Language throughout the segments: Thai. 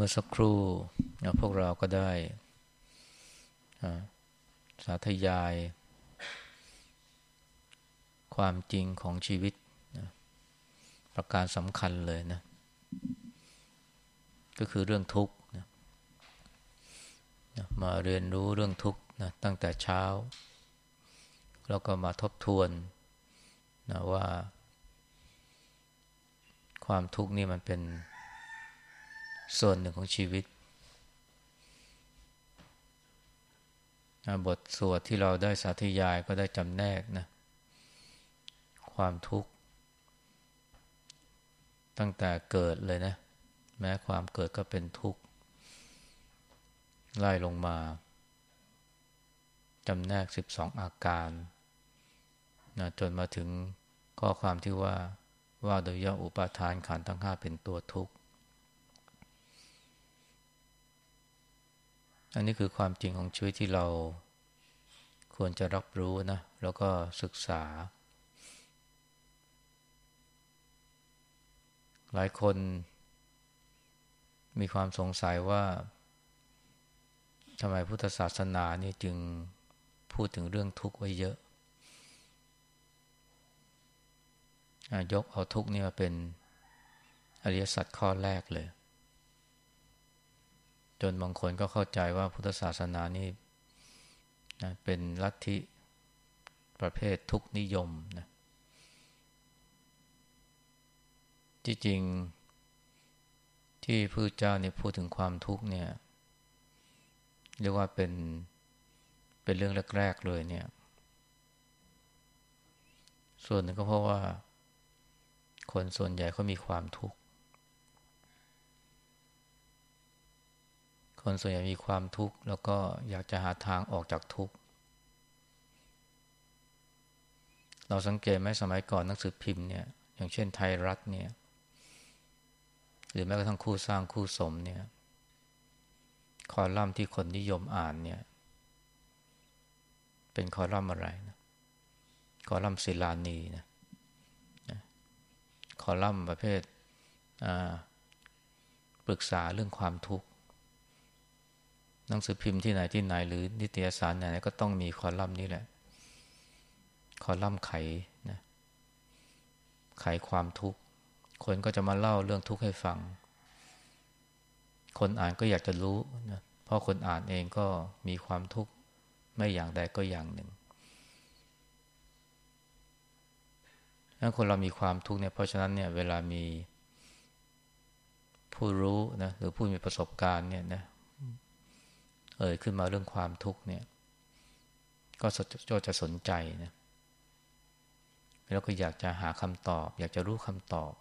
เมื่อสักครู่พวกเราก็ได้สาธยาย ความจริงของชีวิตประการสำคัญเลยนะ ก็คือเรื่องทุกข์นะมาเรียนรู้เรื่องทุกข์นะตั้งแต่เช้า แล้วก็มาทบทวนนะว่า ความทุกข์นี่มันเป็น ส่วนหนึ่งของชีวิต บทสวดที่เราได้สาธยายก็ได้จำแนกนะ ความทุกข์ ตั้งแต่เกิดเลยนะ แม้ความเกิดก็เป็นทุกข์ ไล่ลงมาจำแนกสิบสองอาการนะจนมาถึงข้อความที่ว่าว่าโดยย่ออุปาทานขันทั้งห้าเป็นตัวทุกข์ อันนี้คือความจริงของชีวิตที่เราควรจะรับรู้นะ แล้วก็ศึกษา หลายคนมีความสงสัยว่าทำไมพุทธศาสนานี่จึงพูดถึงเรื่องทุกข์ไว้เยอะ ยกเอาทุกข์นี่มาเป็นอริยสัจข้อแรกเลย จนบางคนก็เข้าใจว่าพุทธศาสนานี่นะเป็นลัทธิประเภททุกนิยมนะที่จริงที่พระเจ้าเนี่ยพูดถึงความทุกข์เนี่ยเรียกว่าเป็นเป็นเรื่องแรกๆเลยเนี่ย ส่วนหนึ่งก็เพราะว่า คนส่วนใหญ่เขามีความทุกข์ คนส่วนใหญ่มีความทุกข์ แล้วก็อยากจะหาทางออกจากทุกข์ เราสังเกตไหมสมัยก่อนหนังสือพิมพ์เนี่ย อย่างเช่นไทยรัฐเนี่ย หรือแม้กระทั่งคู่สร้างคู่สมเนี่ย คอลัมน์ที่คนนิยมอ่านเนี่ย เป็นคอลัมน์อะไรนะ คอลัมน์ศิลานีนะ คอลัมน์ประเภทปรึกษาเรื่องความทุกข์ หนังสือพิมพ์ที่ไหนที่ไหนหรือนิตยสารไหนก็ต้องมีคอลัมน์นี้แหละ คอลัมน์ไขนะไขความทุกข์ คนก็จะมาเล่าเรื่องทุกข์ให้ฟัง คนอ่านก็อยากจะรู้นะเพราะคนอ่านเองก็มีความทุกข์ ไม่อย่างใดก็อย่างหนึ่งถ้าคนเรามีความทุกข์เนี่ยเพราะฉะนั้นเนี่ยเวลามีผู้รู้นะหรือผู้มีประสบการณ์เนี่ยนะ เอ่ยขึ้นมาเรื่องความทุกข์เนี่ยก็จะสนใจนะแล้วก็อยากจะหาคำตอบ อยากจะรู้คำตอบ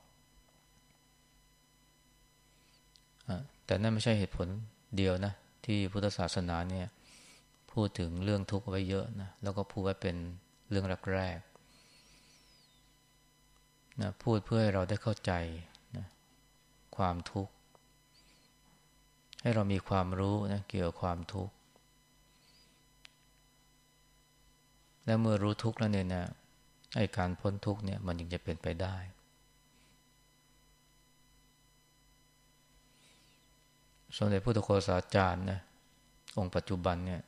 แต่นั่นไม่ใช่เหตุผลเดียวนะ ที่พุทธศาสนาเนี่ย พูดถึงเรื่องทุกข์ไว้เยอะนะแล้วก็พูดไว้เป็นเรื่องแรกๆนะพูดเพื่อให้เราได้เข้าใจนะความทุกข์ ให้เรามีความรู้นะเกี่ยวกับความทุกข์ และเมื่อรู้ทุกข์แล้วเนี่ยนะไอ้การพ้นทุกข์เนี่ยมันยังจะเป็นไปได้ สมเด็จพุทธโฆษาจารย์นะองค์ปัจจุบันเนี่ย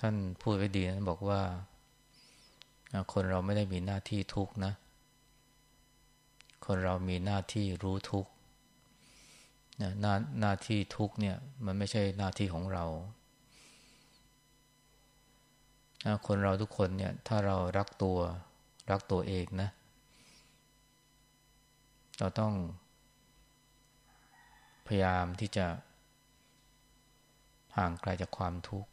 ท่านพูดไว้ดีนะบอกว่า คนเราไม่ได้มีหน้าที่ทุกข์นะ คนเรามีหน้าที่รู้ทุกข์ นะหน้าหน้าที่ทุกเนี่ย มันไม่ใช่หน้าที่ของเรา คนเราทุกคนเนี่ย ถ้าเรารักตัว รักตัวเองนะ เราต้อง พยายามที่จะ ห่างไกลจากความทุกข์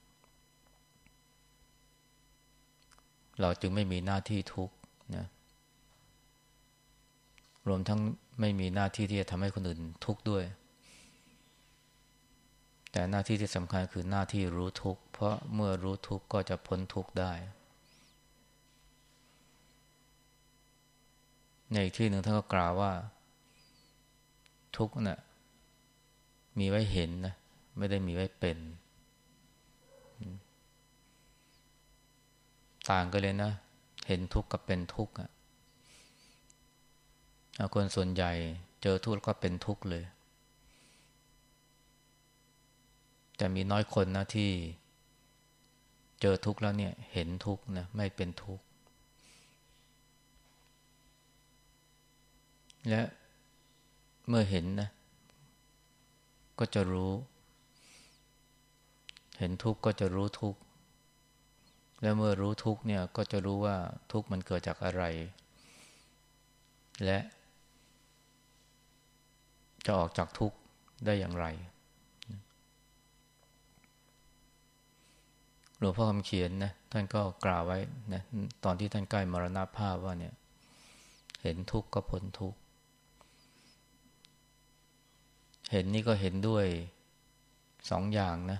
เราจึงไม่มีหน้าที่ทุกข์นะรวมทั้งไม่มีหน้าที่ที่จะทำให้คนอื่นทุกข์ด้วย แต่หน้าที่ที่สำคัญคือหน้าที่รู้ทุกข์ เพราะเมื่อรู้ทุกข์ก็จะพ้นทุกข์ได้ ในอีกที่หนึ่งท่านก็กล่าวว่า ทุกข์นะ่ะมีไว้เห็นนะไม่ได้มีไว้เป็น ต่างกันเลยนะ เห็นทุกข์กับเป็นทุกข์อะคนส่วนใหญ่เจอทุกข์ก็เป็นทุกข์เลย แต่มีน้อยคนนะที่เจอทุกข์แล้วเนี่ย เห็นทุกข์นะไม่เป็นทุกข์ และเมื่อเห็นนะ ก็จะรู้ เห็นทุกข์ก็จะรู้ทุกข์ และเมื่อรู้ทุกข์เนี่ยก็จะรู้ว่าทุกข์มันเกิดจากอะไร และจะออกจากทุกข์ได้อย่างไร หลวงพ่อคำเขียนนะท่านก็กล่าวไว้นะตอนที่ท่านใกล้มรณภาพว่าเนี่ย เห็นทุกข์ก็พ้นทุกข์เห็นนี่ก็เห็นด้วยสองอย่างนะ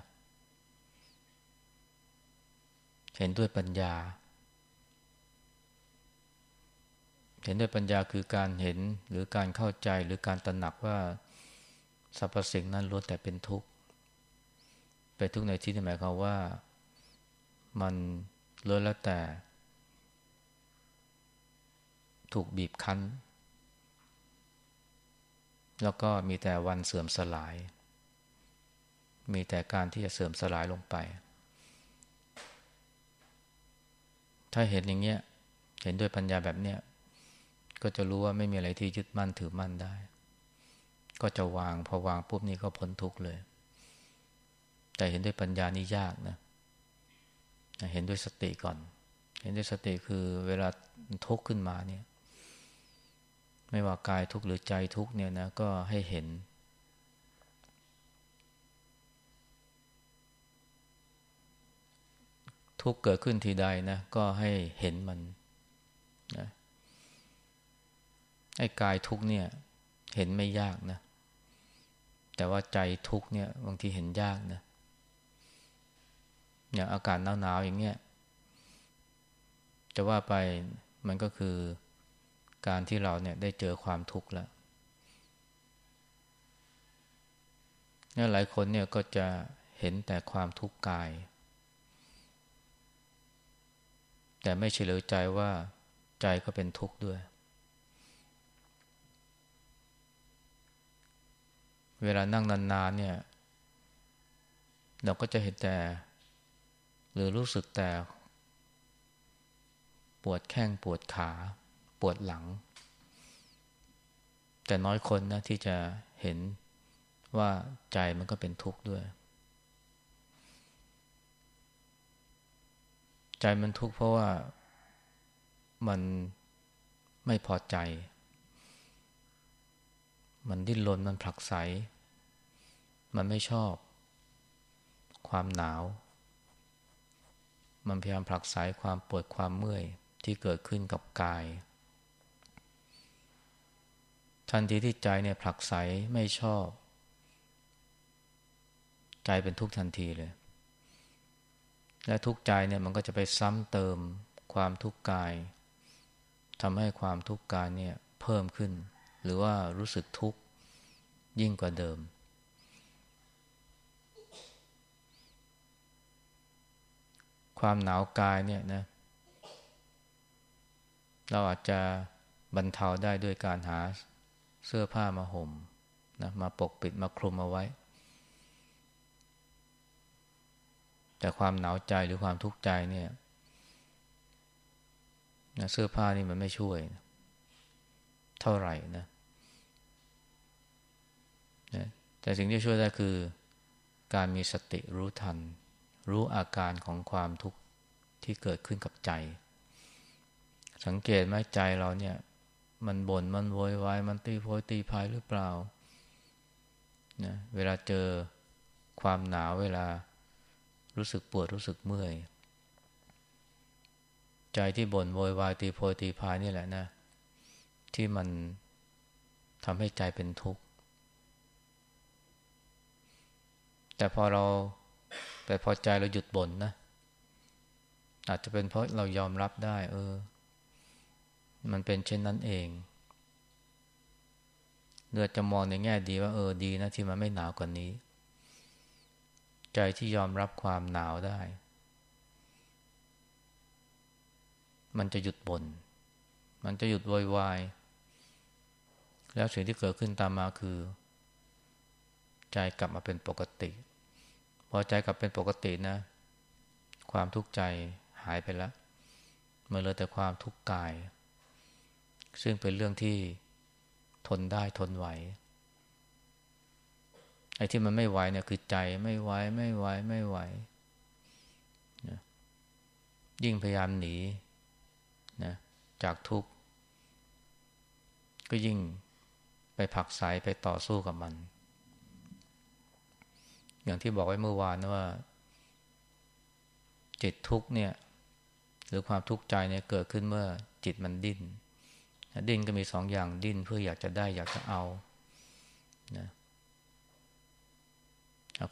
เห็นด้วยปัญญา เห็นด้วยปัญญาคือการเห็นหรือการเข้าใจหรือการตระหนักว่าสรรพสิ่งนั้นล้วนแต่เป็นทุกข์เป็นทุกข์ในที่นี้หมายความว่า มันเล้วนแล้วแต่ ถูกบีบคั้น แล้วก็มีแต่วันเสื่อมสลาย มีแต่การที่จะเสื่อมสลายลงไป ถ้าเห็นอย่างเงี้ย เห็นด้วยปัญญาแบบเนี้ย ก็จะรู้ว่าไม่มีอะไรที่ยึดมั่นถือมั่นได้ ก็จะวางพอวางปุ๊บนี้ก็พ้นทุกข์เลย แต่เห็นด้วยปัญญานี่ยากนะเเห็นด้วยสติก่อน เห็นด้วยสติคือเวลาทุกข์ขึ้นมาเนี่ย ไม่ว่ากายทุกข์หรือใจทุกข์เนี่ยนะก็ให้เห็น ทุกข์เกิดขึ้นทีใดนะก็ให้เห็นมันนะไอ้กายทุกข์เนี่ย เห็นไม่ยากนะ แต่ว่าใจทุกข์เนี่ย บางทีเห็นยากนะ อย่างอากาศหนาวๆอย่างเงี้ยจะว่าไปมันก็คือการที่เราเนี่ยได้เจอความทุกข์แล้วเนี่ยหลายคนเนี่ยก็จะเห็นแต่ความทุกข์กาย แต่ไม่เฉลยใจว่าใจก็เป็นทุกข์ด้วย เวลานั่งนานๆเนี่ย เราก็จะเห็นแต่ หรือรู้สึกแต่ปวดแข้งปวดขา ปวดหลัง แต่น้อยคนนะที่จะเห็นว่าใจมันก็เป็นทุกข์ด้วย ใจมันทุกข์เพราะว่ามันไม่พอใจ มันดิ้นรนมันผลักไส มันไม่ชอบ ความหนาว มันพยายามผลักไสความปวดความเมื่อยที่เกิดขึ้นกับกาย ทันทีที่ใจเนี่ยผลักไสไม่ชอบ ใจเป็นทุกข์ทันทีเลย และทุกข์ใจเนี่ยมันก็จะไปซ้ำเติมความทุกข์กายทำให้ความทุกข์กายเนี่ยเพิ่มขึ้น หรือว่ารู้สึกทุกข์ยิ่งกว่าเดิม ความหนาวกายเนี่ยนะ เราอาจจะบรรเทาได้ด้วยการหาเสื้อผ้ามาห่มนะมาปกปิดมาคลุมเอาไว้ แต่ความหนาวใจหรือความทุกข์ใจเนี่ยนะเสื้อผ้านี่มันไม่ช่วย เท่าไหร่นะนะแต่สิ่งที่ช่วยได้คือ การมีสติรู้ทัน รู้อาการของความทุกข์ที่เกิดขึ้นกับใจ สังเกตไหมใจเราเนี่ย มันบน่นมันโวยวายมันตีโพยตีพายหรือเปล่านะเวลาเจอความหนาวเวลารู้สึกปวดรู้สึกเมื่อย ใจที่บ่นโวยวายตีโพยตีพายนี่แหละนะ ที่มันทำให้ใจเป็นทุกข์ แต่พอเรา แต่พอใจเราหยุดบ่นนะ อาจจะเป็นเพราะเรายอมรับได้ เออ มันเป็นเช่นนั้นเองเลือจะมองในแง่ดีว่าเออดีนะที่มันไม่หนาวกว่านี้ ใจที่ยอมรับความหนาวได้ มันจะหยุดบน่นมันจะหยุดวอยวายแล้วสิ่งที่เกิดขึ้นตามมาคือ ใจกลับมาเป็นปกติ อใจกลับเป็นปกตินะ ความทุกข์ใจหายไปแล้วมันเหลือแต่ความทุกข์กาย ซึ่งเป็นเรื่องที่ทนได้ทนไหวไอ้ที่มันไม่ไหวเนี่ยคือใจไม่ไหวไม่ไหวไม่ไหวนะยิ่งพยายามหนีนะจากทุกข์ ก็ยิ่งไปผักสายไปต่อสู้กับมัน อย่างที่บอกไว้เมื่อวานนะว่า จิตทุกเนี่ย หรือความทุกข์ใจเนี่ยเกิดขึ้นเมื่อจิตมันดิ้นดิ้นก็มีสองอย่างดิ้นเพื่ออยากจะได้อยากจะเอานะ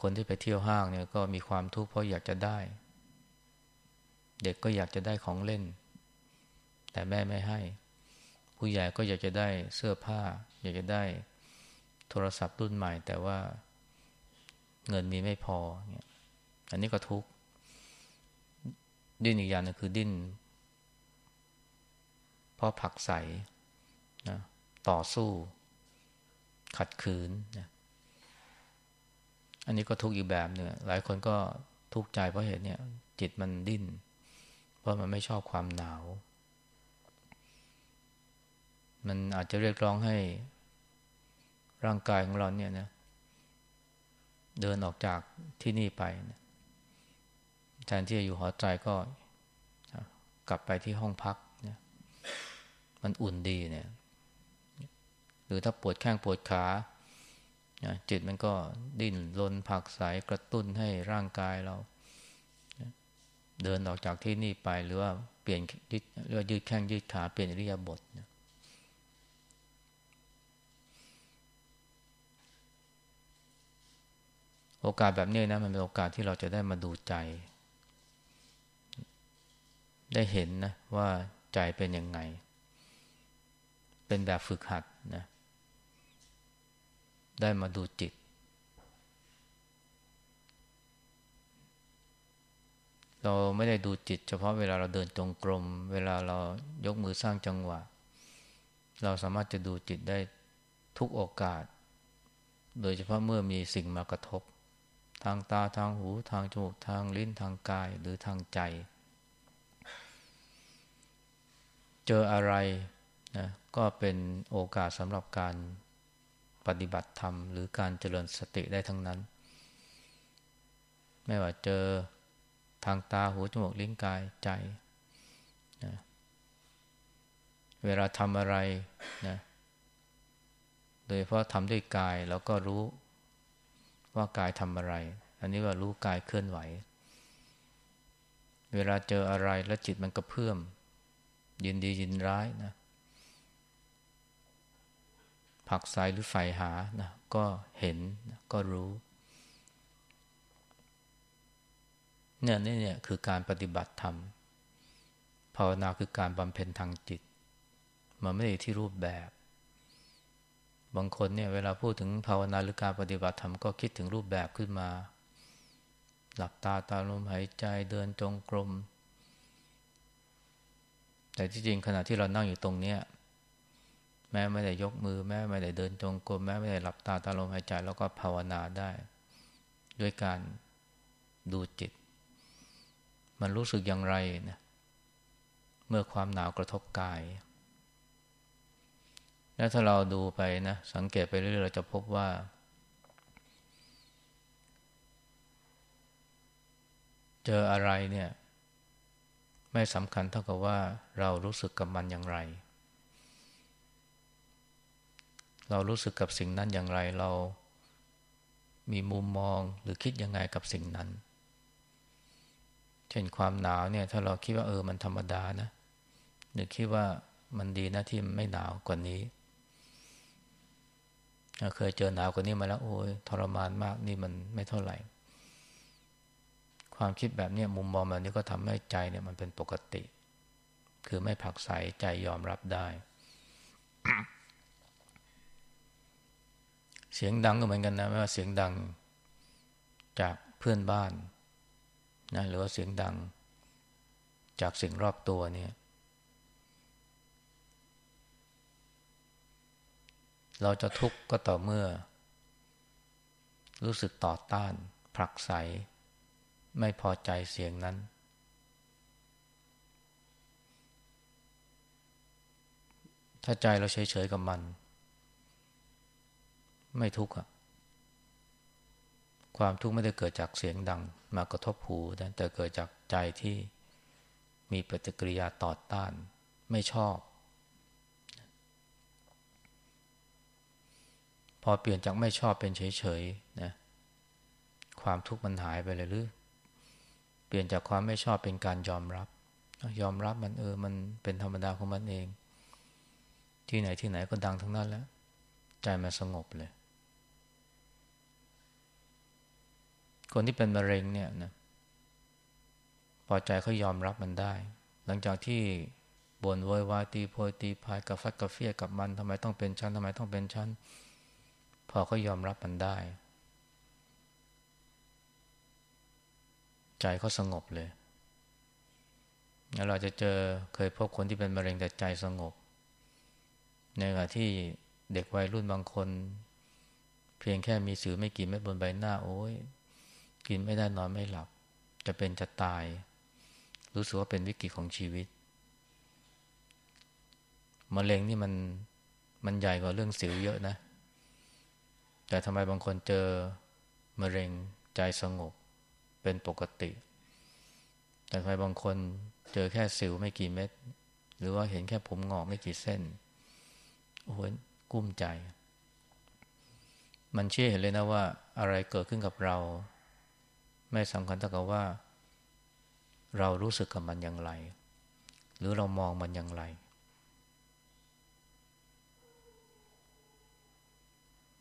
คนที่ไปเที่ยวห้างเนี่ยก็มีความทุกข์เพราะอยากจะได้ เด็กก็อยากจะได้ของเล่น แต่แม่ไม่ให้ ผู้ใหญ่ก็อยากจะได้เสื้อผ้า อยากจะได้โทรศัพท์รุ่นใหม่ แต่ว่า เงินมีไม่พอเนี่ยอันนี้ก็ทุกข์ดิ้นอีกอย่างนึงคือดิ้นเพราะผักใสนะต่อสู้ ขัดขืนนะอันนี้ก็ทุกข์อีกแบบหนึ่งหลายคนก็ทุกข์ใจเพราะเหตุเนี่ย จิตมันดิ้น เพราะมันไม่ชอบความหนาว มันอาจจะเรียกร้องให้ร่างกายของเราเนี่ยนะ เดินออกจากที่นี่ไปแทนที่จะอยู่หอใจก็กลับไปที่ห้องพักเนี่ยมันอุ่นดีเนี่ย หรือถ้าปวดแข้งปวดขาจิตมันก็ดิ้นรนผักใสกระตุ้นให้ร่างกายเรา เดินออกจากที่นี่ไปหรือว่าเปลี่ยนยืดหรือยืดแข้งยืดขาเปลี่ยนอริยาบทนะ โอกาสแบบนี้นะมันเป็นโอกาสที่เราจะได้มาดูใจ ได้เห็นนะว่าใจเป็นยังไง เป็นแบบฝึกหัดนะ ได้มาดูจิต เราไม่ได้ดูจิต เฉพาะเวลาเราเดินจงกรม เวลาเรายกมือสร้างจังหวะ เราสามารถจะดูจิตได้ทุกโอกาส โดยเฉพาะเมื่อมีสิ่งมากระทบ ทางตาทางหูทางจมูกทางลิ้นทางกายหรือทางใจ เจออะไรนะก็เป็นโอกาสสำหรับการปฏิบัติธรรม หรือการเจริญสติได้ทั้งนั้น ไม่ว่าเจอทางตาหูจมูกลิ้นกายใจนะเวลาทำอะไรนะโดยเพราะทำด้วยกายเราก็รู้ ว่ากายทำอะไร อันนี้ว่ารู้กายเคลื่อนไหว เวลาเจออะไรแล้วจิตมันกระเพื่อม ยินดียินร้ายนะ ผักใสหรือใฝ่หานะก็เห็นนะก็รู้ เนี่ยนี่เนี่ยคือการปฏิบัติธรรมภาวนาคือการบำเพ็ญทางจิต มันไม่ได้ที่รูปแบบ บางคนเนี่ยเวลาพูดถึงภาวนาหรือการปฏิบัติธรรมก็คิดถึงรูปแบบขึ้นมา หลับตาตาลมหายใจเดินจงกรม แต่ที่จริงขณะที่เรานั่งอยู่ตรงเนี้ยแม้ไม่ได้ยกมือ แม้ไม่ได้เดินจงกรมแม้ไม่ได้หลับตาตาลมหายใจแล้วก็ภาวนาได้ ด้วยการดูจิต มันรู้สึกอย่างไรนะเมื่อความหนาวกระทบกาย แล้วถ้าเราดูไปนะสังเกตไปเรื่อยๆเราจะพบว่า เจออะไรเนี่ย ไม่สำคัญเท่ากับว่าเรารู้สึกกับมันอย่างไร เรารู้สึกกับสิ่งนั้นอย่างไรเรามีมุมมองหรือคิดยังไงกับสิ่งนั้น เช่นความหนาวเนี่ย ถ้าเราคิดว่าเออมันธรรมดานะหรือคิดว่ามันดีนะที่ไม่หนาวกว่านี้ เคยเจอหนาวกว่านี้มาแล้วโอ้ยทรมานมากนี่มันไม่เท่าไหร่ ความคิดแบบนี้มุมมองแบบนี้ก็ทำให้ใจเนี่ยมันเป็นปกติ คือไม่ผักใสใจยอมรับได้ เสียงดังก็เหมือนกันนะไม่ว่าเสียงดังจากเพื่อนบ้านนะหรือว่าเสียงดังจากสิ่งรอบตัวเนี่ย เราจะทุกข์ก็ต่อเมื่อ รู้สึกต่อต้าน ผลักไส ไม่พอใจเสียงนั้น ถ้าใจเราเฉยๆกับมัน ไม่ทุกข์อะความทุกข์ไม่ได้เกิดจากเสียงดัง มากระทบหูแต่เกิดจากใจที่มีปฏิกิริยาต่อต้าน ไม่ชอบ พอเปลี่ยนจากไม่ชอบเป็นเฉยๆนะความทุกข์มันหายไปเลยหรือ เปลี่ยนจากความไม่ชอบเป็นการยอมรับ ยอมรับมันเออมันเป็นธรรมดาของมันเอง ที่ไหนที่ไหนก็ดังทั้งนั้นแล้วใจมันสงบเลย คนที่เป็นมะเร็งเนี่ยนะพอใจเขายอมรับมันได้ หลังจากที่บ่นโวยวายตีโพยตีพายกับฟัดกับเฟียกับมันทำไมต้องเป็นชั้นทำไมต้องเป็นชั้น พอเขายอมรับมันได้ ใจเขาสงบเลยแล้วเราจะเจอเคยพบคนที่เป็นมะเร็งแต่ใจสงบ ในขณะที่เด็กวัยรุ่นบางคน เพียงแค่มีสิวไม่กี่เม็ดบนใบหน้าโอ้ยกินไม่ได้นอนไม่หลับ จะเป็นจะตาย รู้สึกว่าเป็นวิกฤตของชีวิตมะเร็งนี่มันมันใหญ่กว่าเรื่องสิวเยอะนะ แต่ทำไมบางคนเจอมะเร็งใจสงบเป็นปกติ แต่ทำไมบางคนเจอแค่สิวไม่กี่เม็ด หรือว่าเห็นแค่ผมงอกไม่กี่เส้น โอ้โหกุ้มใจ มันเชื่อเห็นเลยนะว่า อะไรเกิดขึ้นกับเรา ไม่สำคัญเท่ากับว่า เรารู้สึกกับมันอย่างไร หรือเรามองมันอย่างไร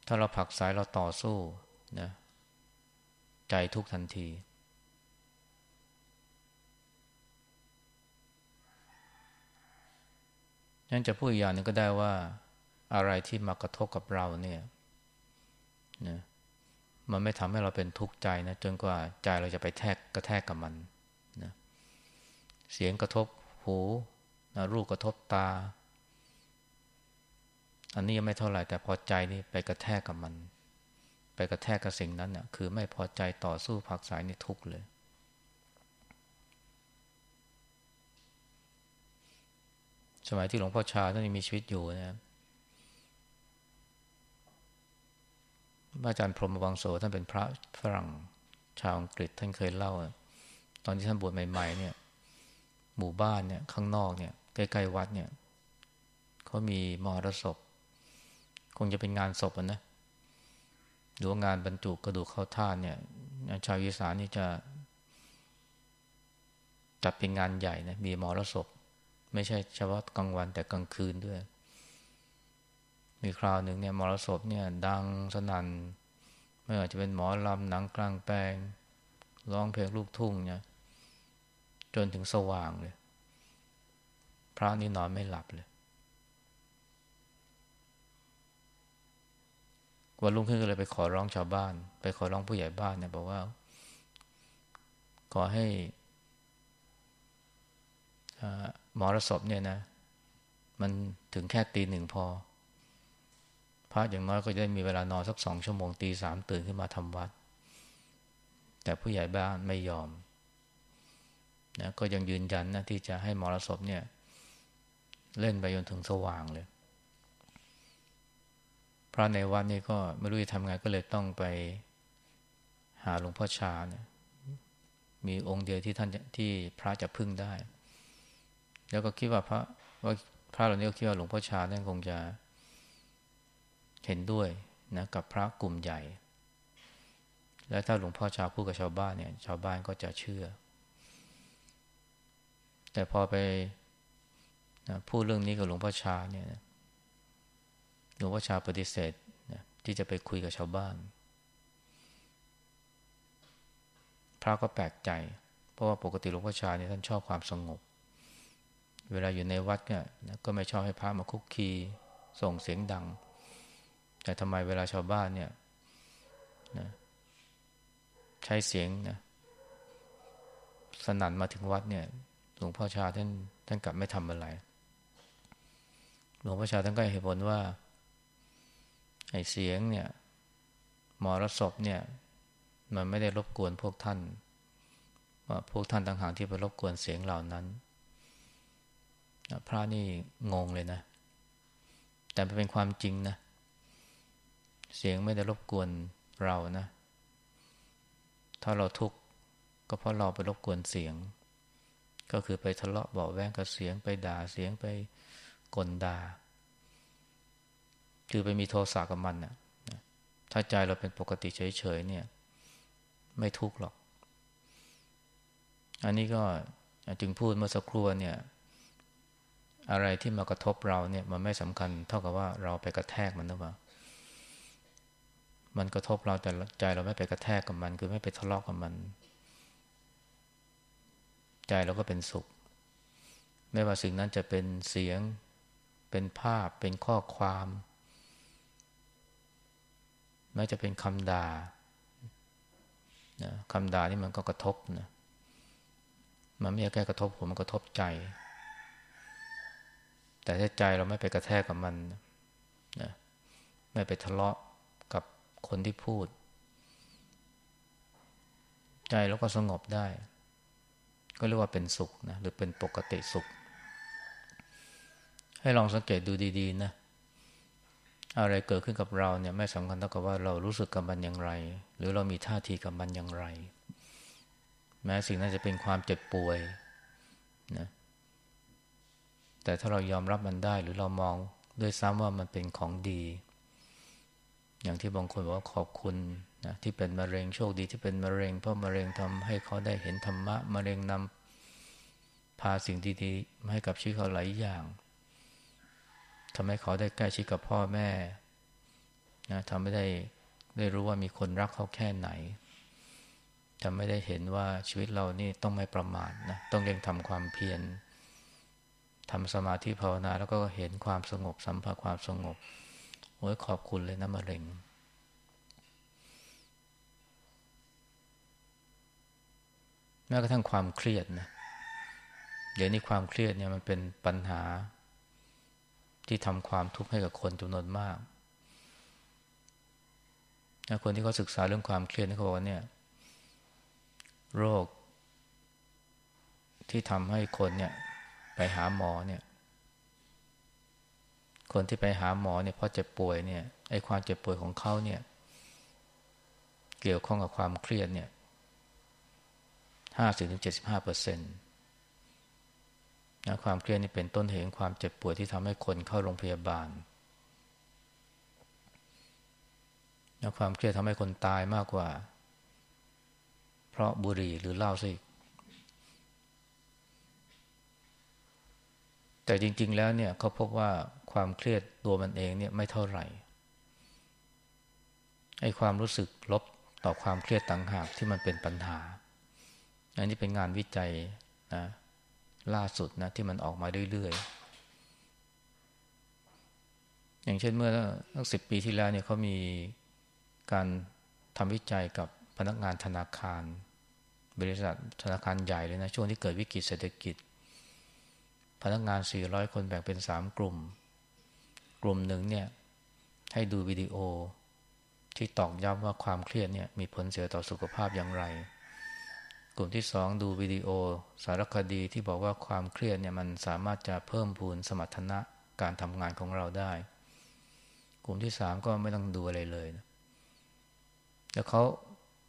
ถ้าเราผักสายเราต่อสู้นะใจทุกทันที นั่นจะพูดอีกอย่างนึงก็ได้ว่า อะไรที่มากระทบกับเราเนี่ยนะมันไม่ทำให้เราเป็นทุกข์ใจนะจนกว่าใจเราจะไปแทกกระแทกกับมันนะเสียงกระทบหูนะรูปกระทบตา อันนี้ยังไม่เท่าไหร่แต่พอใจนี่ไปกระแทกกับมัน ไปกระแทกกับสิ่งนั้นเนี่ยคือไม่พอใจต่อสู้ผักสายนี่ทุกเลย สมัยที่หลวงพ่อชาท่านยังมีชีวิตอยู่นะพระอาจารย์พรหมวังโสท่านเป็นพระฝรั่งชาวอังกฤษท่านเคยเล่า ตอนที่ท่านบวชใหม่ ๆ เนี่ย หมู่บ้านเนี่ยข้างนอกเนี่ยใกล้ๆวัดเนี่ยเขามีมรสพ คงจะเป็นงานศพนะหรือว่างานบรรจุกระดูกเข้าท่านเนี่ยชาวอีสานนี่จะจัดเป็นงานใหญ่นะมีมรสพไม่ใช่เฉพาะกลางวันแต่กลางคืนด้วย มีคราวหนึ่งเนี่ยมรสพเนี่ย ดังสนั่นไม่ว่าจะเป็นหมอลำหนังกลางแปลงร้องเพลงลูกทุ่งเนี่ยจนถึงสว่างเลย พระนี่นอนไม่หลับเลย วันรุ่งขึ้นก็เลยไปขอร้องชาวบ้าน ไปขอร้องผู้ใหญ่บ้านเนี่ยบอกว่า ขอให้หมอรสพเนี่ยนะ มันถึงแค่ตีหนึ่งพอ พระอย่างน้อยก็จะได้มีเวลานอนสักสองชั่วโมงตีสามตื่นขึ้นมาทำวัด แต่ผู้ใหญ่บ้านไม่ยอมนะก็ยังยืนยันนะที่จะให้หมอรสพเนี่ย เล่นไปจนถึงสว่างเลย พระในวัดนี่ก็ไม่รู้จะทำไงก็เลยต้องไปหาหลวงพ่อชาเนี่ยมีองค์เดียวที่ท่านที่พระจะพึ่งได้ แล้วก็คิดว่าพระว่าพระเหล่านี้ก็คิดว่าหลวงพ่อชาท่านคงจะเห็นด้วยนะกับพระกลุ่มใหญ่ และถ้าหลวงพ่อชาพูดกับชาวบ้านเนี่ย ชาวบ้านก็จะเชื่อ แต่พอไปนะพูดเรื่องนี้กับหลวงพ่อชาเนี่ย หลวงพ่อชาปฏิเสธนะที่จะไปคุยกับชาวบ้าน พระก็แปลกใจ เพราะว่าปกติหลวงพ่อชาเนี่ยท่านชอบความสงบ เวลาอยู่ในวัดเนี่ยก็ไม่ชอบให้พระมาคุกคีส่งเสียงดัง แต่ทำไมเวลาชาวบ้านเนี่ยนะใช้เสียงนะสนั่นมาถึงวัดเนี่ย หลวงพ่อชาท่านท่านกลับไม่ทำอะไร หลวงพ่อชาท่านก็เหตุผลว่า ไอ้เสียงเนี่ยมรสพเนี่ย มันไม่ได้รบกวนพวกท่านว่าพวกท่านต่างหากที่ไปรบกวนเสียงเหล่านั้น พระนี่งงเลยนะ แต่เป็นความจริงนะ เสียงไม่ได้รบกวนเรานะ ถ้าเราทุกข์ก็เพราะเราไปรบกวนเสียง ก็คือไปทะเลาะเบาแวงกับเสียงไปด่าเสียงไปกลด่า คือไปมีโทสะกับมันนะถ้าใจเราเป็นปกติเฉยๆเนี่ย ไม่ทุกข์หรอก อันนี้ก็จึงพูดเมื่อสักครู่เนี่ย อะไรที่มากระทบเราเนี่ย มันไม่สำคัญเท่ากับว่าเราไปกระแทกมันหรือเปล่ามันกระทบเราแต่ใจเราไม่ไปกระแทกกับมัน คือไม่ไปทะเลาะกกับมัน ใจเราก็เป็นสุข ไม่ว่าสิ่งนั้นจะเป็นเสียง เป็นภาพเป็นข้อความ แม้จะเป็นคำด่านะคำด่านี่มันก็กระทบนะมันไม่แค่กระทบผมมันกระทบใจ แต่ถ้าใจเราไม่ไปกระแทกกับมันนะไม่ไปทะเลาะกับคนที่พูด ใจเราก็สงบได้ ก็เรียกว่าเป็นสุขนะหรือเป็นปกติสุข ให้ลองสังเกตดูดี ๆ นะ อะไรเกิดขึ้นกับเราเนี่ยไม่สำคัญเท่ากับว่าเรารู้สึกกับมันอย่างไร หรือเรามีท่าทีกับมันอย่างไร แม้สิ่งนั้นจะเป็นความเจ็บป่วยนะแต่ถ้าเรายอมรับมันได้หรือเรามองด้วยซ้ำว่ามันเป็นของดี อย่างที่บางคนบอกว่าขอบคุณนะที่เป็นมะเร็งโชคดีที่เป็นมะเร็ง เพราะมะเร็งทำให้เขาได้เห็นธรรมะมะเร็งนำพาสิ่งดีๆมาให้กับชีวิตเขาหลายอย่าง ทำให้เขาได้ใกล้ชิดกับพ่อแม่นะทำให้ได้ได้รู้ว่ามีคนรักเขาแค่ไหนทำให้ได้เห็นว่าชีวิตเรานี่ต้องไม่ประมาทนะต้องเร่งทำความเพียรทำสมาธิภาวนา แล้วก็เห็นความสงบ สัมผัสความสงบโอ้ยขอบคุณเลยนะมะเร็งแม้กระทั่งความเครียดนะเดี๋ยวนี้ความเครียดเนี่ยมันเป็นปัญหา ที่ทำความทุกข์ให้กับคนจำนวนมากคนที่เขาศึกษาเรื่องความเครียดเขาบอกว่าเนี่ย โรค ที่ทำให้คนเนี่ย ไปหาหมอเนี่ย คนที่ไปหาหมอเนี่ยเพราะเจ็บป่วยเนี่ยไอ้ความเจ็บป่วยของเขาเนี่ย เกี่ยวข้องกับความเครียดเนี่ยห้าสิบถึงเจ็ดสิบห้าเปอร์เซ็นต์ นะความเครียดนี่เป็นต้นเหตุความเจ็บปวดที่ทำให้คนเข้าโรงพยาบาลนะความเครียดทำให้คนตายมากกว่า เพราะบุหรี่หรือเหล้าสิแต่จริง ๆ แล้วเนี่ยเขาพบว่าความเครียดตัวมันเองเนี่ยไม่เท่าไหร่ไอ้ความรู้สึกลบต่อความเครียดต่างหากที่มันเป็นปัญหา อันนี้เป็นงานวิจัยนะ ล่าสุดนะที่มันออกมาเรื่อยๆ อย่างเช่นเมื่อตั้งสิบปีที่แล้วเนี่ยเขามีการทำวิจัยกับพนักงานธนาคาร บริษัทธนาคารใหญ่เลยนะ ช่วงที่เกิดวิกฤตเศรษฐกิจ พนักงาน 400 คนแบ่งเป็น 3 กลุ่ม กลุ่มหนึ่งเนี่ยให้ดูวิดีโอที่ตอกย้ำว่าความเครียดเนี่ยมีผลเสียต่อสุขภาพอย่างไร กลุ่มที่สองดูวิดีโอ สารคดีที่บอกว่าความเครียดเนี่ยมันสามารถจะเพิ่มพูนสมรรถนะการทำงานของเราได้ กลุ่มที่สามก็ไม่ต้องดูอะไรเลยนะแล้วเขา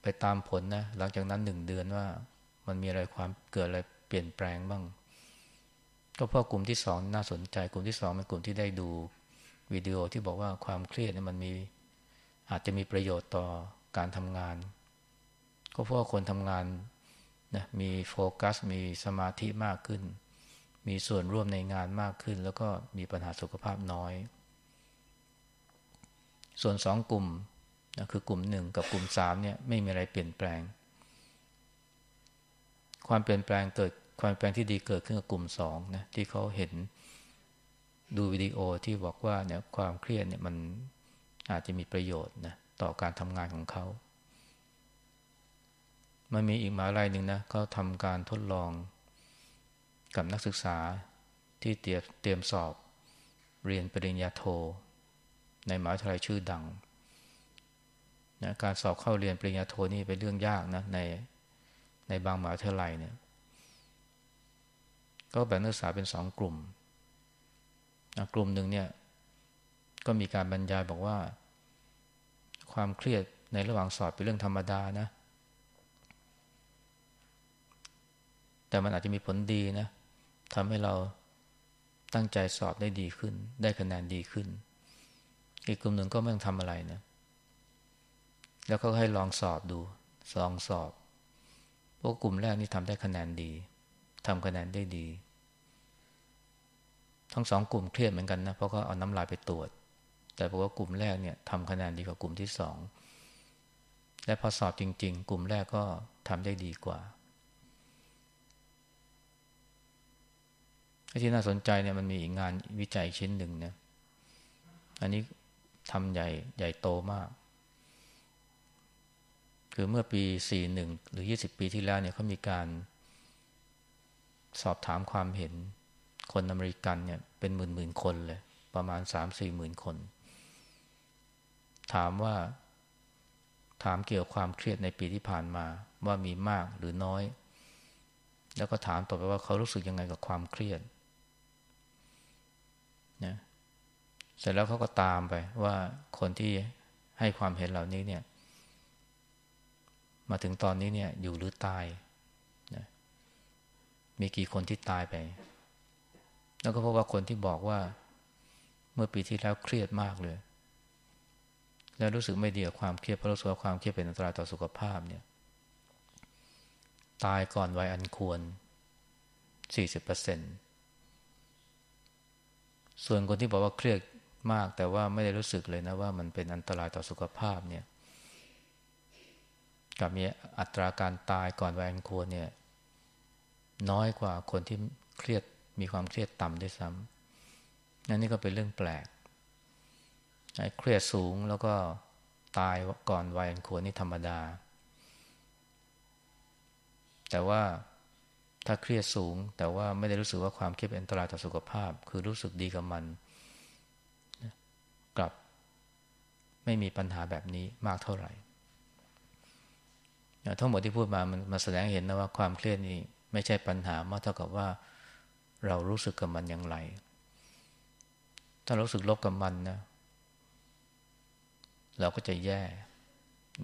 ไปตามผลนะหลังจากนั้นหนึ่งเดือนว่า มันมีอะไรความเกิดอะไรเปลี่ยนแปลงบ้าง ก็เพราะกลุ่มที่สองน่าสนใจ กลุ่มที่สองเป็นกลุ่มที่ได้ดูวิดีโอที่บอกว่าความเครียดเนี่ยมันมีอาจจะมีประโยชน์ต่อการทำงาน ก็เพราะคนทำงาน นะมีโฟกัส มีสมาธิมากขึ้น มีส่วนร่วมในงานมากขึ้น แล้วก็มีปัญหาสุขภาพน้อย ส่วนสองกลุ่มนะคือกลุ่มหนึ่งกับกลุ่มสามเนี่ยไม่มีอะไรเปลี่ยนแปลง ความเปลี่ยนแปลงเกิดความเปลี่ยนแปลงที่ดีเกิดขึ้นกับกลุ่มสองนะที่เขาเห็นดูวิดีโอที่บอกว่าเนี่ยความเครียดเนี่ยมันอาจจะมีประโยชน์นะต่อการทำงานของเขา มันมีอีกมหาลัยหนึ่งนะเขาทำการทดลองกับนักศึกษาที่เตรียมเตรียมสอบเรียนปริญญาโท ในมหาวิทยาลัยชื่อดังนะการสอบเข้าเรียนปริญญาโทนี่เป็นเรื่องยากนะในในบางมหาวิทยาลัยเนี่ย ก็แบ่งนักศึกษาเป็นสองกลุ่มนะกลุ่มหนึ่งเนี่ย ก็มีการบรรยายบอกว่า ความเครียดในระหว่างสอบเป็นเรื่องธรรมดานะ แต่มันอาจจะมีผลดีนะทำให้เราตั้งใจสอบได้ดีขึ้น ได้คะแนนดีขึ้น อีกกลุ่มหนึ่งก็ไม่ต้องทำอะไรนะ แล้วก็ให้ลองสอบดูลองสอบพวกกลุ่มแรกนี่ทำได้คะแนนดีทำคะแนนได้ดี ทั้งสองกลุ่มเครียดเหมือนกันนะเพราะก็เอาน้ำลายไปตรวจ แต่เพราะว่ากลุ่มแรกเนี่ยทำคะแนนดีกว่ากลุ่มที่สองและพอสอบจริง ๆ กลุ่มแรกก็ทำได้ดีกว่า ที่น่าสนใจเนี่ยมันมีอีกงานวิจัยชิ้นหนึ่งนะอันนี้ทำใหญ่ใหญ่โตมาก คือเมื่อปี 41 หรือ 20 ปีที่แล้วเนี่ยเขามีการสอบถามความเห็นคนอเมริกันเนี่ยเป็นหมื่นหมื่นคนเลย ประมาณ 3-4หมื่นคน ถามว่าถามเกี่ยวกับความเครียดในปีที่ผ่านมาว่ามีมากหรือน้อย แล้วก็ถามต่อไปว่าเขารู้สึกยังไงกับความเครียด นะเสร็จแล้วเขาก็ตามไปว่าคนที่ให้ความเห็นเหล่านี้เนี่ย มาถึงตอนนี้เนี่ย อยู่หรือตายนะมีกี่คนที่ตายไป แล้วก็พบว่าคนที่บอกว่าเมื่อปีที่แล้วเครียดมากเลย แล้วรู้สึกไม่ดีกับความเครียดเพราะรู้สึกว่าความเครียดเป็นอันตรายต่อสุขภาพเนี่ย ตายก่อนวัยอันควร40%เปอร์เซ็นต์ ส่วนคนที่บอกว่าเครียดมาก แต่ว่าไม่ได้รู้สึกเลยนะว่ามันเป็นอันตรายต่อสุขภาพเนี่ยกับมีอัตราการตายก่อนวัยอันควรเนี่ย น้อยกว่าคนที่เครียดมีความเครียดต่ำด้วยซ้ำนั่นนี่ก็เป็นเรื่องแปลกเครียดสูงแล้วก็ตายก่อนวัยอันควรนี่ธรรมดา แต่ว่า ถ้าเครียดสูง แต่ว่าไม่ได้รู้สึกว่าความเครียดเป็นอันตรายต่อสุขภาพ คือรู้สึกดีกับมันกลับไม่มีปัญหาแบบนี้มากเท่าไหร่ทั้งหมดที่พูดมามันมาแสดงเห็นนะว่าความเครียดนี้ไม่ใช่ปัญหามากเท่ากับว่าเรารู้สึกกับมันอย่างไร ถ้ารู้สึกลบกับมันนะเราก็จะแย่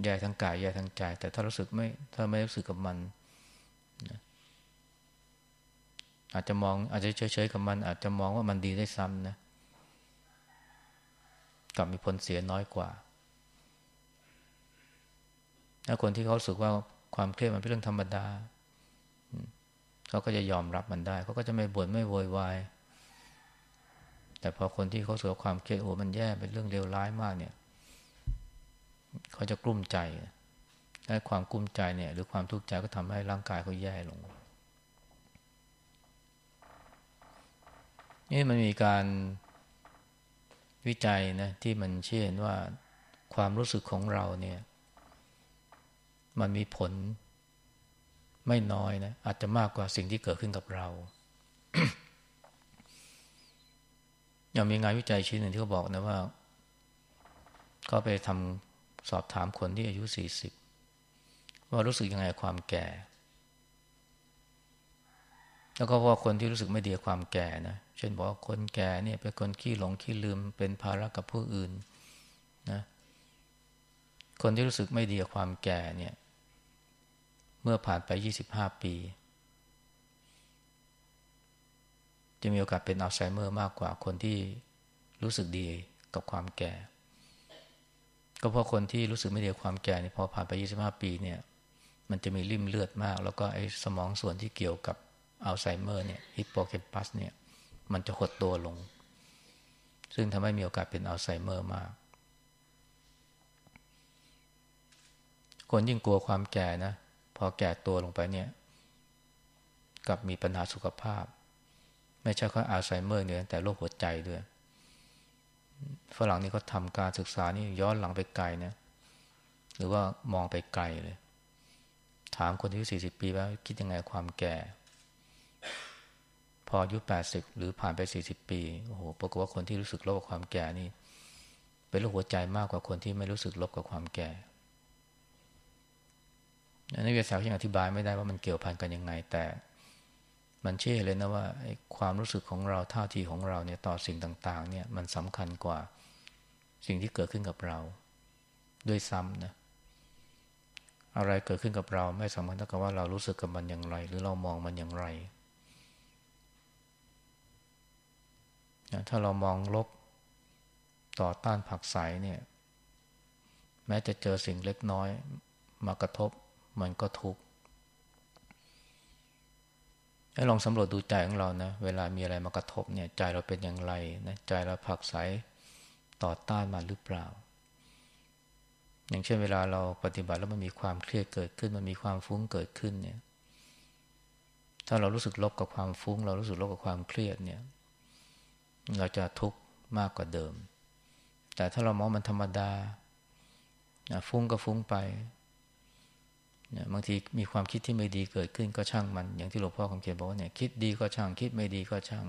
แย่ทั้งกายแย่ทั้งใจ แต่ถ้ารู้สึกไม่ ถ้าไม่รู้สึกกับมันนะ อาจจะมองอาจจะเฉยๆกับมัน อาจจะมองว่ามันดีได้ซ้ำนะกับมีผลเสียน้อยกว่าถ้าคนที่เขาสึกว่าความเครียดมันเป็นเรื่องธรรมดาเขาก็จะยอมรับมันได้เขาก็จะไม่บ่นไม่โวยวายแต่พอคนที่เขาสึกว่าความเครียดโอ้มันแย่เป็นเรื่องเลวร้ายมากเนี่ยเขาจะกลุ้มใจและความกลุ้มใจเนี่ย หรือความทุกข์ใจก็ทำให้ร่างกายเขาแย่ลง นี่มันมีการวิจัยนะที่มันเชื่อว่าความรู้สึกของเราเนี่ย มันมีผลไม่น้อยนะอาจจะมากกว่าสิ่งที่เกิดขึ้นกับเราย่างมีงานวิจัยชิ้นหนึ่งที่เขาบอกนะว่าก็ไปทำสอบถามคนที่อายุสี่สิบว่ารู้สึกยังไงความแก่ แล้วก็ว่าคนที่รู้สึกไม่ดีความแก่นะ เช่นบอกว่าคนแก่เนี่ยเป็นคนขี้หลงขี้ลืม เป็นภาระกับผู้อื่นนะคนที่รู้สึกไม่ดีกับความแก่เนี่ย เมื่อผ่านไปยี่สิบห้าปี จะมีโอกาสเป็นอัลไซเมอร์มากกว่าคนที่รู้สึกดีกับความแก่ ก็เพราะคนที่รู้สึกไม่ดีกับความแก่เนี่ยพอผ่านไปยี่สิบห้าปีเนี่ย มันจะมีลิ่มเลือดมาก แล้วก็ไอ้สมองส่วนที่เกี่ยวกับ อัลไซเมอร์เนี่ยฮิปโปแคมปัสเนี่ย มันจะหดตัวลง ซึ่งทำให้มีโอกาสเป็นอัลไซเมอร์มาก คนยิ่งกลัวความแก่นะ พอแก่ตัวลงไปเนี่ยกลับมีปัญหาสุขภาพ ไม่ใช่แค่อัลไซเมอร์เนี่ยแต่โรคหัวใจด้วยฝรั่งนี่เขาทำการศึกษานี่ย้อนหลังไปไกลนะหรือว่ามองไปไกลเลย ถามคนที่อายุสี่สิบปีว่าคิดยังไงความแก่ พออายุแปดสิบหรือผ่านไปสี่สิบปีโอ้โหปรากฏว่าคนที่รู้สึกลบกับความแก่นี่ เป็นโรคหัวใจมากกว่าคนที่ไม่รู้สึกลบกับความแก่นักวิทยาศาสตร์ยังอธิบายไม่ได้ว่ามันเกี่ยวพันกันยังไง แต่มันเชื่อเลยนะว่าความรู้สึกของเราท่าทีของเราเนี่ยต่อสิ่งต่าง ๆ เนี่ยมันสำคัญกว่าสิ่งที่เกิดขึ้นกับเรา ด้วยซ้ำนะอะไรเกิดขึ้นกับเราไม่สำคัญเท่ากับว่าเรารู้สึกกับมันอย่างไร หรือเรามองมันอย่างไร ถ้าเรามองลบต่อต้านผักใสเนี่ย แม้จะเจอสิ่งเล็กน้อย มากระทบมันก็ทุกข์ให้ลองสำรวจดูใจของเรานะเวลามีอะไรมากระทบเนี่ย ใจเราเป็นอย่างไรนะใจเราผักใสต่อต้านมันหรือเปล่า อย่างเช่นเวลาเราปฏิบัติแล้วมันมีความเครียดเกิดขึ้น มันมีความฟุ้งเกิดขึ้นเนี่ย ถ้าเรารู้สึกลบกับความฟุ้ง เรารู้สึกลบกับความเครียดเนี่ย เราจะทุกข์มากกว่าเดิม แต่ถ้าเรามองมันธรรมดาฟุ้งก็ฟุ้งไปบางทีมีความคิดที่ไม่ดีเกิดขึ้นก็ช่างมัน อย่างที่หลวงพ่อคำเขียนบอกว่าเนี่ยคิดดีก็ช่าง คิดไม่ดีก็ช่าง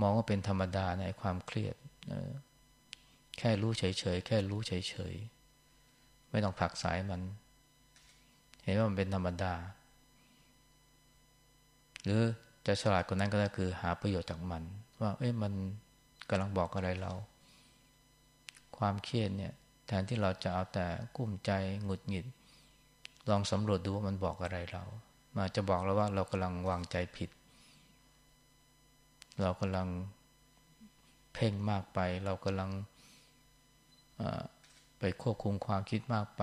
มองว่าเป็นธรรมดาในความเครียดแค่รู้เฉยๆแค่รู้เฉยๆไม่ต้องผักสายมัน เห็นว่ามันเป็นธรรมดา หรือ จะฉลาดกว่านั้นก็ได้คือหาประโยชน์จากมัน ว่า เอ้ยมันกำลังบอกอะไรเรา ความเครียดเนี่ย แทนที่เราจะเอาแต่กุ้มใจหงุดหงิด ลองสำรวจดูว่ามันบอกอะไรเรามาจะบอกเราว่าเรากำลังวางใจผิด เรากำลังเพ่งมากไป เรากำลังไปควบคุมความคิดมากไป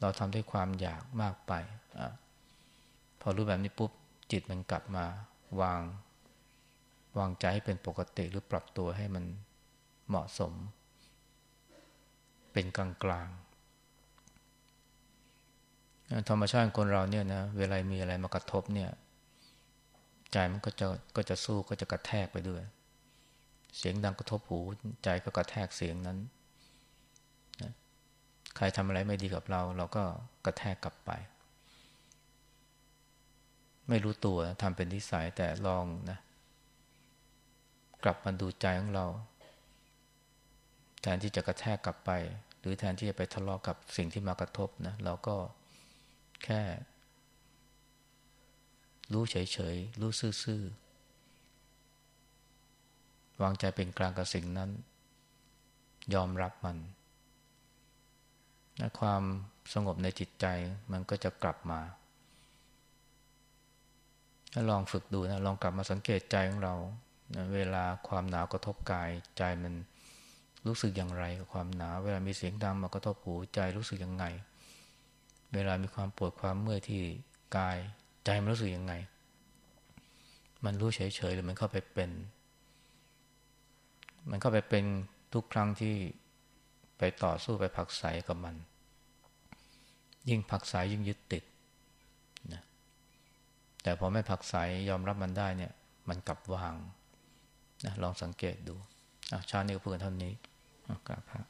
เราทำด้วยความอยากมากไปอพอรู้แบบนี้ปุ๊บ จิตมันกลับมาวาง วางใจให้เป็นปกติหรือปรับตัวให้มันเหมาะสม เป็นกลางกลางธรรมชาติคนเราเนี่ยนะเวลามีอะไรมากระทบเนี่ย ใจมันก็จะก็จะสู้ก็จะกระแทกไปด้วย เสียงดังกระทบหูใจก็กระแทกเสียงนั้นใครทำอะไรไม่ดีกับเรา เราก็กระแทกกลับไป ไม่รู้ตัวทำเป็นนิสัยแต่ลองนะ กลับมาดูใจของเรา แทนที่จะกระแทกกลับไป หรือแทนที่จะไปทะเลาะกับสิ่งที่มากระทบนะเราก็แค่ รู้เฉยๆ รู้ซื่อๆ วางใจเป็นกลางกับสิ่งนั้น ยอมรับมันนะความสงบในจิตใจมันก็จะกลับมาถ้า ลองฝึกดูนะลองกลับมาสังเกตใจของเรานะเวลาความหนาวกระทบกายใจมันรู้สึกอย่างไรกับความหนาว เวลามีเสียงดังมากระทบหูใจรู้สึกยังไง เวลามีความปวดความเมื่อยที่กายใจมันรู้สึกยังไง มันรู้เฉยๆหรือมันเข้าไปเป็น มันเข้าไปเป็นทุกครั้งที่ไปต่อสู้ไปผักใสกับมัน ยิ่งผักใสยิ่งยึดติด แต่พอไม่ผักใสยอมรับมันได้เนี่ย มันกลับวางนะลองสังเกตดูอาชาเนี้ก็เพื่อนเท่านี้กราบพระ